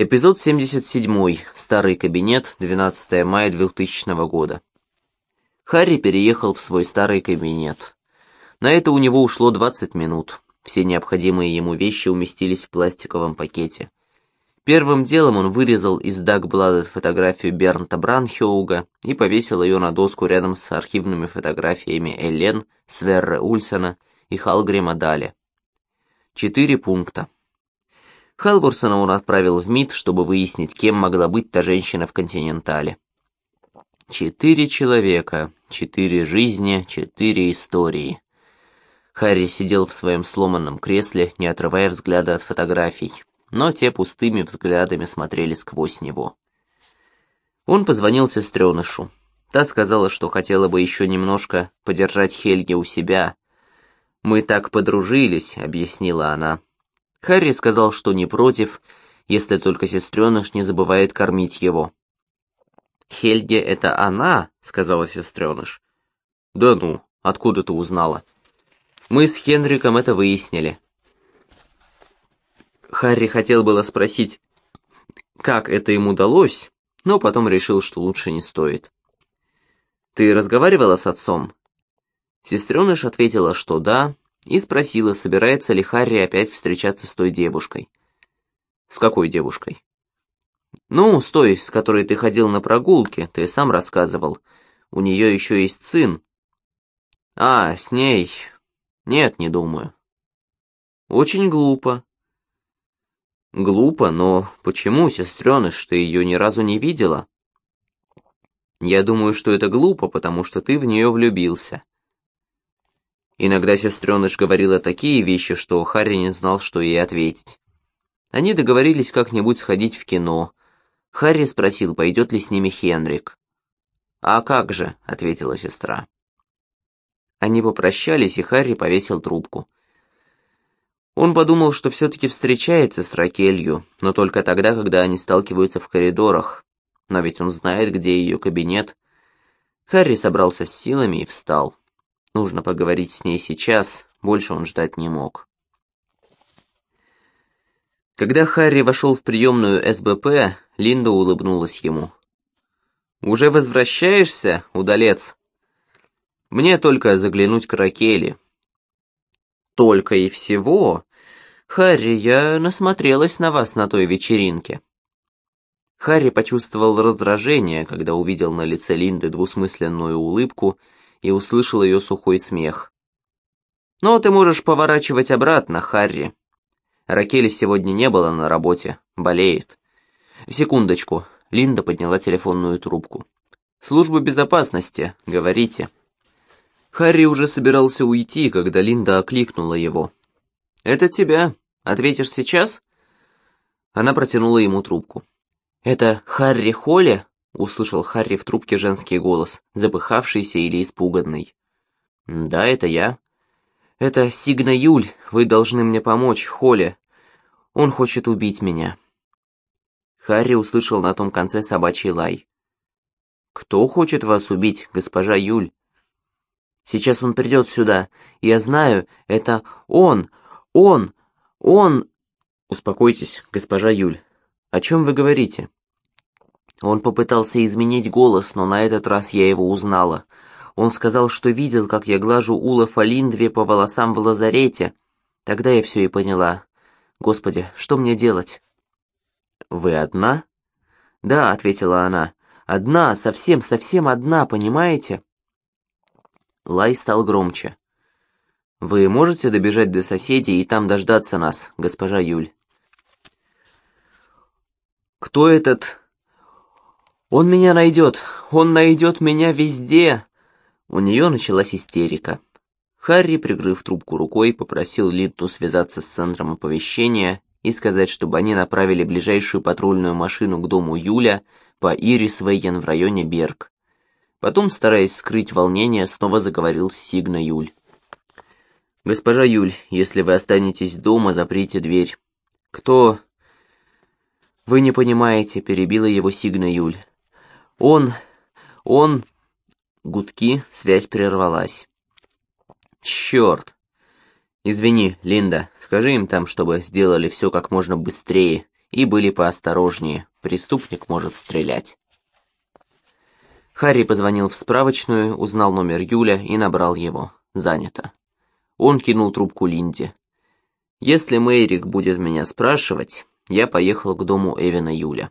Эпизод 77. Старый кабинет. 12 мая 2000 года. Харри переехал в свой старый кабинет. На это у него ушло 20 минут. Все необходимые ему вещи уместились в пластиковом пакете. Первым делом он вырезал из Дагблада фотографию Бернта Бранхеуга и повесил ее на доску рядом с архивными фотографиями Эллен, Сверре Ульсона и Халгрима Дали. Четыре пункта. Халворсона он отправил в МИД, чтобы выяснить, кем могла быть та женщина в «Континентале». Четыре человека, четыре жизни, четыре истории. Харри сидел в своем сломанном кресле, не отрывая взгляда от фотографий, но те пустыми взглядами смотрели сквозь него. Он позвонил сестренышу. Та сказала, что хотела бы еще немножко подержать Хельге у себя. «Мы так подружились», — объяснила она. Харри сказал, что не против, если только сестреныш не забывает кормить его. «Хельге — это она?» — сказала сестреныш. «Да ну, откуда ты узнала?» «Мы с Хенриком это выяснили». Харри хотел было спросить, как это ему удалось, но потом решил, что лучше не стоит. «Ты разговаривала с отцом?» Сестреныш ответила, что да, и спросила, собирается ли Харри опять встречаться с той девушкой. «С какой девушкой?» «Ну, с той, с которой ты ходил на прогулки, ты сам рассказывал. У нее еще есть сын». «А, с ней...» «Нет, не думаю». «Очень глупо». «Глупо, но почему, сестреныш, ты ее ни разу не видела?» «Я думаю, что это глупо, потому что ты в нее влюбился». Иногда сестреныш говорила такие вещи, что Харри не знал, что ей ответить. Они договорились как-нибудь сходить в кино. Харри спросил, пойдет ли с ними Хенрик. «А как же», — ответила сестра. Они попрощались, и Харри повесил трубку. Он подумал, что все-таки встречается с Ракелью, но только тогда, когда они сталкиваются в коридорах. Но ведь он знает, где ее кабинет. Харри собрался с силами и встал. Нужно поговорить с ней сейчас, больше он ждать не мог. Когда Харри вошел в приемную СБП, Линда улыбнулась ему. «Уже возвращаешься, удалец?» «Мне только заглянуть к Ракели». «Только и всего? Харри, я насмотрелась на вас на той вечеринке». Харри почувствовал раздражение, когда увидел на лице Линды двусмысленную улыбку и услышал ее сухой смех. «Но ты можешь поворачивать обратно, Харри. Ракели сегодня не было на работе, болеет». «Секундочку», — Линда подняла телефонную трубку. «Служба безопасности, говорите». Харри уже собирался уйти, когда Линда окликнула его. «Это тебя. Ответишь сейчас?» Она протянула ему трубку. «Это Харри Холли?» Услышал Харри в трубке женский голос, запыхавшийся или испуганный. «Да, это я». «Это Сигна Юль, вы должны мне помочь, Холли. Он хочет убить меня». Харри услышал на том конце собачий лай. «Кто хочет вас убить, госпожа Юль?» «Сейчас он придет сюда. Я знаю, это он, он, он...» «Успокойтесь, госпожа Юль. О чем вы говорите?» Он попытался изменить голос, но на этот раз я его узнала. Он сказал, что видел, как я глажу Улафа Линдве по волосам в лазарете. Тогда я все и поняла. Господи, что мне делать? «Вы одна?» «Да», — ответила она. «Одна, совсем-совсем одна, понимаете?» Лай стал громче. «Вы можете добежать до соседей и там дождаться нас, госпожа Юль?» «Кто этот «Он меня найдет! Он найдет меня везде!» У нее началась истерика. Харри, прикрыв трубку рукой, попросил Литту связаться с центром оповещения и сказать, чтобы они направили ближайшую патрульную машину к дому Юля по Ирисвейен в районе Берг. Потом, стараясь скрыть волнение, снова заговорил Сигна Юль. «Госпожа Юль, если вы останетесь дома, заприте дверь». «Кто?» «Вы не понимаете», — перебила его Сигна Юль. Он... он...» Гудки, связь прервалась. «Черт! Извини, Линда, скажи им там, чтобы сделали все как можно быстрее и были поосторожнее, преступник может стрелять. Харри позвонил в справочную, узнал номер Юля и набрал его. Занято. Он кинул трубку Линде. «Если Мэрик будет меня спрашивать, я поехал к дому Эвина Юля».